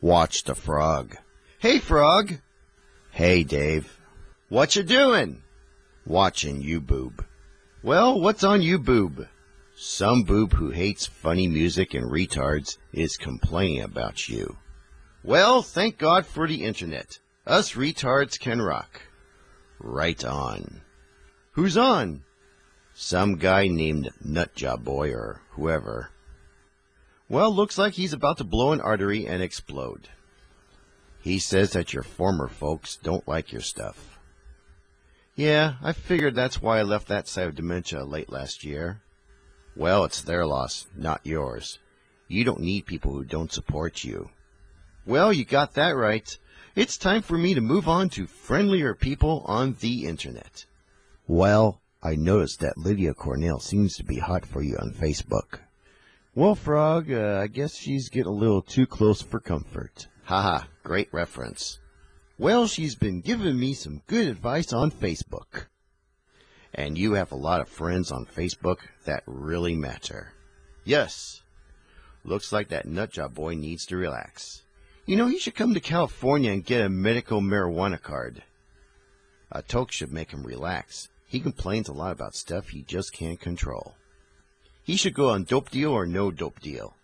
Watch the frog. Hey, Frog. Hey, Dave. What you doing? Watching you, boob. Well, what's on you, boob? Some boob who hates funny music and retards is complaining about you. Well, thank God for the internet. Us retards can rock. Right on. Who's on? Some guy named Nutjob Boy or whoever. Well, looks like he's about to blow an artery and explode. He says that your former folks don't like your stuff. Yeah, I figured that's why I left that side of dementia late last year. Well, it's their loss, not yours. You don't need people who don't support you. Well, you got that right. It's time for me to move on to friendlier people on the internet. Well, I noticed that Lydia Cornell seems to be hot for you on Facebook. Well, Frog, uh, I guess she's getting a little too close for comfort. Haha, great reference. Well, she's been giving me some good advice on Facebook. And you have a lot of friends on Facebook that really matter. Yes. Looks like that nutjob boy needs to relax. You know, he should come to California and get a medical marijuana card. A toke should make him relax. He complains a lot about stuff he just can't control. He should go on dope deal or no dope deal.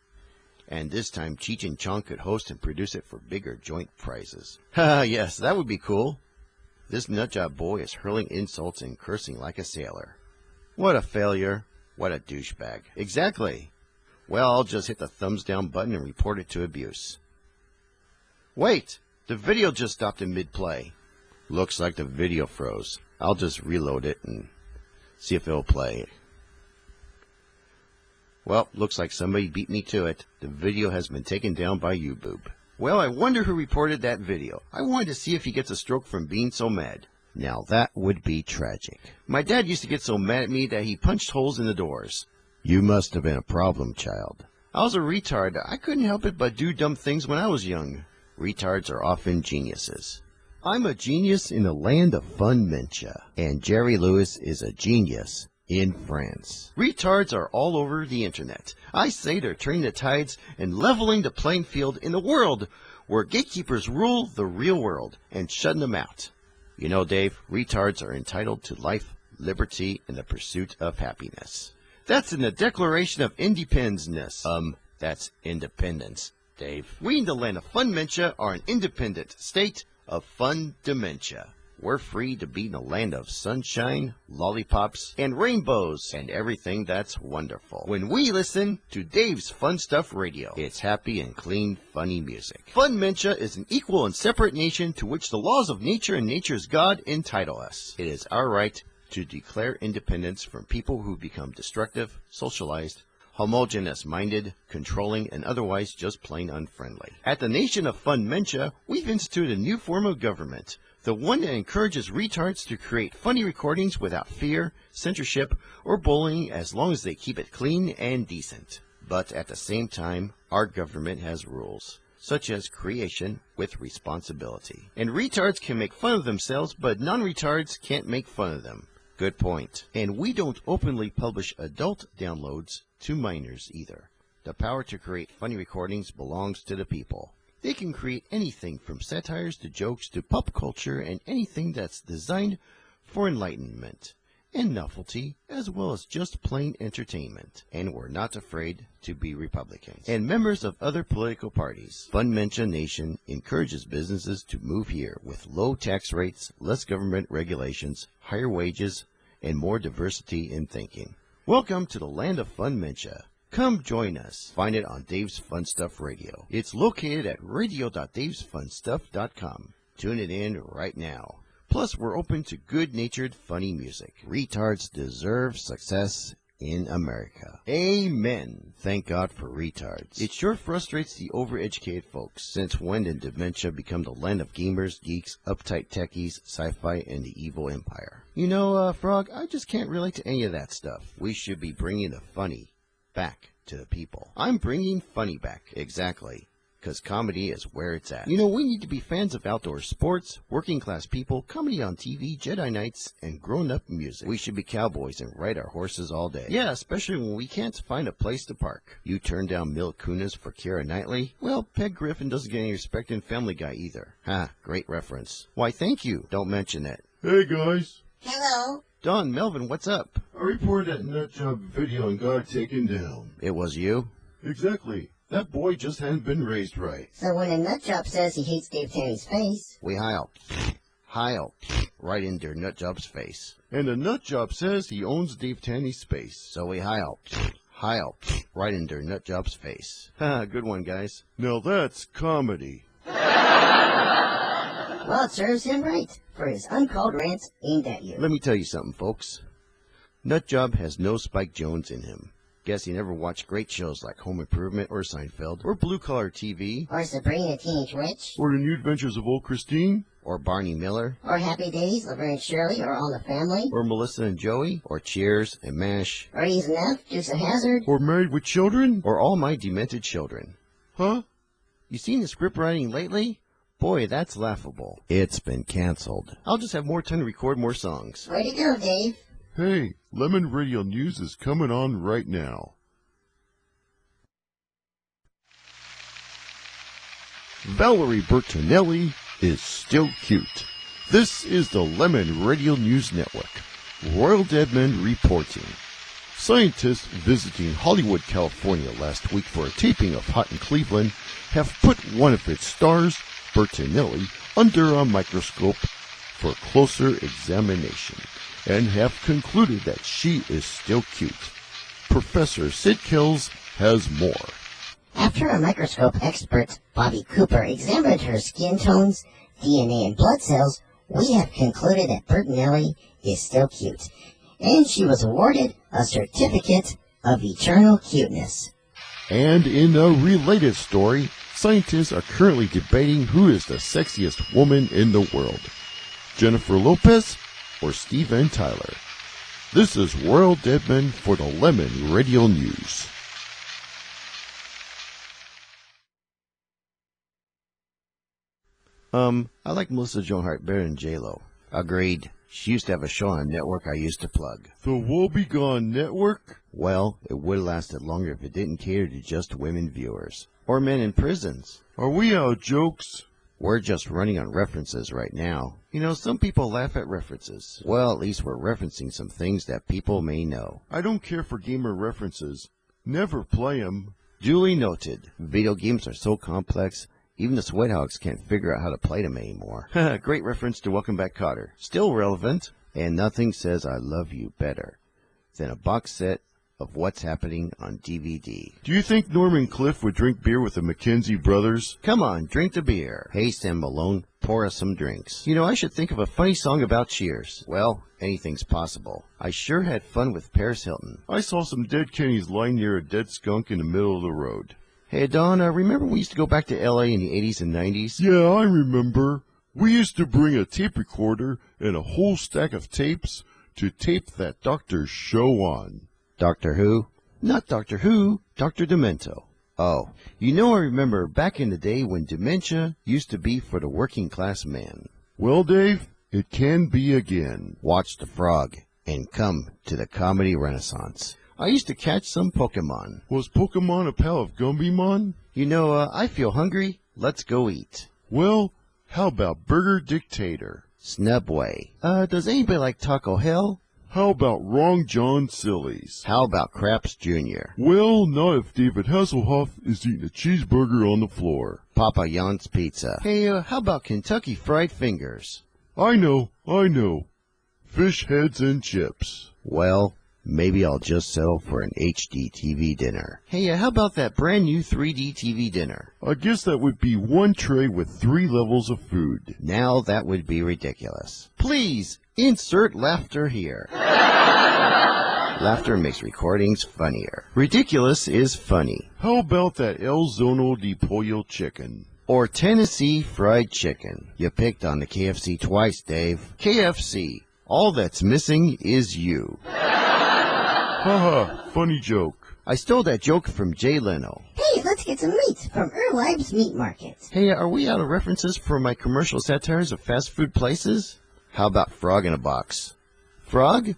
And this time Cheech and Chong could host and produce it for bigger joint prizes. Ha yes, that would be cool. This nutjob boy is hurling insults and cursing like a sailor. What a failure. What a douchebag. Exactly. Well, I'll just hit the thumbs down button and report it to abuse. Wait! The video just stopped in mid-play. Looks like the video froze. I'll just reload it and see if it'll play. Well, looks like somebody beat me to it. The video has been taken down by YouBoob. Well, I wonder who reported that video. I wanted to see if he gets a stroke from being so mad. Now that would be tragic. My dad used to get so mad at me that he punched holes in the doors. You must have been a problem child. I was a retard. I couldn't help it but do dumb things when I was young. Retards are often geniuses. I'm a genius in the land of fun mentia. And Jerry Lewis is a genius in France. Retards are all over the internet. I say they're turning the tides and leveling the playing field in a world where gatekeepers rule the real world and shutting them out. You know, Dave, retards are entitled to life, liberty, and the pursuit of happiness. That's in the Declaration of Independence. Um, that's independence, Dave. We in the land of fun mentia are an independent state of fun dementia. We're free to be in a land of sunshine, lollipops, and rainbows, and everything that's wonderful. When we listen to Dave's Fun Stuff Radio, it's happy and clean, funny music. Fun Mentia is an equal and separate nation to which the laws of nature and nature's God entitle us. It is our right to declare independence from people who become destructive, socialized, homogeneous minded, controlling, and otherwise just plain unfriendly. At the Nation of Fun Mentia, we've instituted a new form of government the one that encourages retards to create funny recordings without fear, censorship, or bullying as long as they keep it clean and decent. But at the same time, our government has rules, such as creation with responsibility. And retards can make fun of themselves, but non-retards can't make fun of them. Good point. And we don't openly publish adult downloads to minors either. The power to create funny recordings belongs to the people. They can create anything from satires to jokes to pop culture and anything that's designed for enlightenment and novelty as well as just plain entertainment. And we're not afraid to be Republicans. And members of other political parties. Fun Mentia Nation encourages businesses to move here with low tax rates, less government regulations, higher wages, and more diversity in thinking. Welcome to the land of Fun Mentia. Come join us. Find it on Dave's Fun Stuff Radio. It's located at radio.davesfunstuff.com. Tune it in right now. Plus, we're open to good-natured, funny music. Retards deserve success in America. Amen. Thank God for retards. It sure frustrates the overeducated folks. Since when did dementia become the land of gamers, geeks, uptight techies, sci-fi, and the evil empire? You know, uh, Frog, I just can't relate to any of that stuff. We should be bringing the funny back to the people. I'm bringing funny back. Exactly. because comedy is where it's at. You know, we need to be fans of outdoor sports, working class people, comedy on TV, Jedi Knights, and grown up music. We should be cowboys and ride our horses all day. Yeah, especially when we can't find a place to park. You turn down Mila Kunis for Keira Knightley? Well, Peg Griffin doesn't get any respect in Family Guy either. Ha, great reference. Why, thank you. Don't mention it. Hey guys, Hello. Don, Melvin, what's up? I reported that nut job video and got it taken down. It was you? Exactly. That boy just hadn't been raised right. So when a nut job says he hates Dave Terry's face, We heil. Heil. Right into Nutjob's face. And the nut job says he owns Dave Tanny's space. So we heil. Heil. Right into Nutjob's face. Ha, good one, guys. Now that's comedy. Well, it serves him right for his uncalled rants aimed at you. Let me tell you something, folks. Nutjob has no Spike Jones in him. Guess he never watched great shows like Home Improvement or Seinfeld or Blue Collar TV Or Sabrina Teenage Witch, Or the new adventures of old Christine. or Barney Miller or Happy Days, Laverne and Shirley, or All the Family, or Melissa and Joey or Cheers and MASH or Ease Enough, Dukes of Hazzard. Or married with children. or All My Demented Children. Huh? You seen the script writing lately? Boy, that's laughable. It's been canceled. I'll just have more time to record more songs. Way to go, Dave. Hey, Lemon Radio News is coming on right now. Valerie Bertinelli is still cute. This is the Lemon Radio News Network. Royal Deadman reporting. Scientists visiting Hollywood, California last week for a taping of Hot in Cleveland have put one of its stars, Bertinelli, under a microscope for closer examination and have concluded that she is still cute. Professor Sid Kills has more. After a microscope expert, Bobby Cooper, examined her skin tones, DNA, and blood cells, we have concluded that Bertinelli is still cute. And she was awarded a certificate of eternal cuteness. And in a related story, scientists are currently debating who is the sexiest woman in the world Jennifer Lopez or Steven Tyler. This is Royal Deadman for the Lemon Radio News. Um, I like Melissa Joan Hart better than J-Lo. Agreed. She used to have a show on a network I used to plug. The Woebegone Network? Well, it would have lasted longer if it didn't cater to just women viewers. Or men in prisons. Are we out of jokes? We're just running on references right now. You know, some people laugh at references. Well, at least we're referencing some things that people may know. I don't care for gamer references. Never play 'em. Duly noted. Video games are so complex, even the Sweathogs can't figure out how to play them anymore. Great reference to Welcome Back Kotter. Still relevant. And nothing says I love you better than a box set of what's happening on DVD. Do you think Norman Cliff would drink beer with the McKenzie brothers? Come on, drink the beer. Hey, Sam Malone, pour us some drinks. You know, I should think of a funny song about Cheers. Well, anything's possible. I sure had fun with Paris Hilton. I saw some dead Kennys lying near a dead skunk in the middle of the road. Hey, Don, uh, remember we used to go back to LA in the 80s and 90s? Yeah, I remember. We used to bring a tape recorder and a whole stack of tapes to tape that doctor's show on. Doctor Who? Not Doctor Who, Dr. Demento. Oh, you know I remember back in the day when dementia used to be for the working class man. Well, Dave, it can be again. Watch the frog and come to the comedy renaissance. I used to catch some Pokemon. Was Pokemon a pal of Gumbymon? You know, uh, I feel hungry. Let's go eat. Well, how about Burger Dictator? Snubway. Uh, does anybody like Taco Hell? How about Wrong John Sillies? How about Craps Jr.? Well, not if David Hasselhoff is eating a cheeseburger on the floor. Papa Jan's Pizza. Hey, uh, how about Kentucky Fried Fingers? I know, I know. Fish heads and chips. Well, maybe I'll just settle for an HD TV dinner. Hey, uh, how about that brand new 3D TV dinner? I guess that would be one tray with three levels of food. Now that would be ridiculous. Please, insert laughter here. laughter makes recordings funnier. Ridiculous is funny. How about that El Zono de Pollo chicken? Or Tennessee fried chicken. You picked on the KFC twice, Dave. KFC. All that's missing is you. Haha, funny joke. I stole that joke from Jay Leno. Hey, let's get get some meat from Erleib's Meat Market. Hey, are we out of references for my commercial satires of fast food places? How about Frog in a Box? Frog?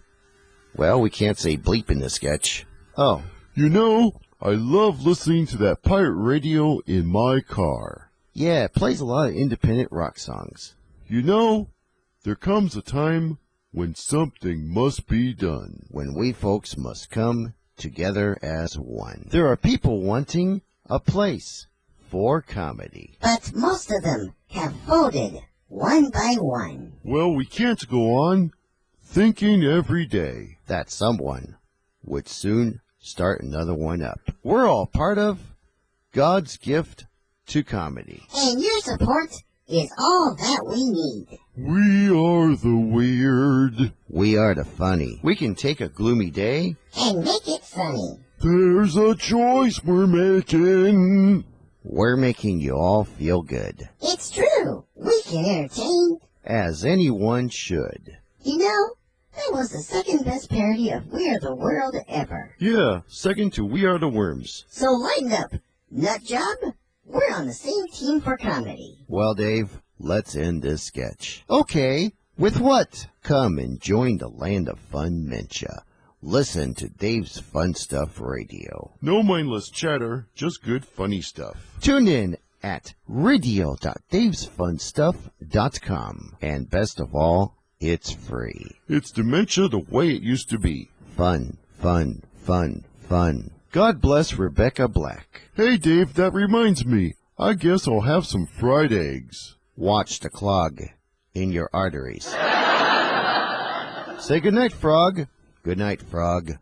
Well, we can't say bleep in this sketch. Oh. You know, I love listening to that pirate radio in my car. Yeah, it plays a lot of independent rock songs. You know, there comes a time when something must be done. When we folks must come together as one. There are people wanting a place for comedy. But most of them have voted one by one. Well, we can't go on thinking every day that someone would soon start another one up. We're all part of God's gift to comedy. And your support is all that we need. We are the weird. We are the funny. We can take a gloomy day and make it funny. There's a choice we're making. We're making you all feel good. It's true. We can entertain. As anyone should. You know, that was the second best parody of We Are the World ever. Yeah, second to We Are the Worms. So lighten up, nut job. We're on the same team for comedy. Well, Dave, let's end this sketch. Okay, with what? Come and join the land of fun Mentia. Listen to Dave's Fun Stuff Radio. No mindless chatter, just good funny stuff. Tune in at radio.davesfunstuff.com. And best of all, it's free. It's dementia the way it used to be. Fun, fun, fun, fun. God bless Rebecca Black. Hey, Dave, that reminds me. I guess I'll have some fried eggs. Watch the clog in your arteries. Say goodnight, Frog. Good night, Frog.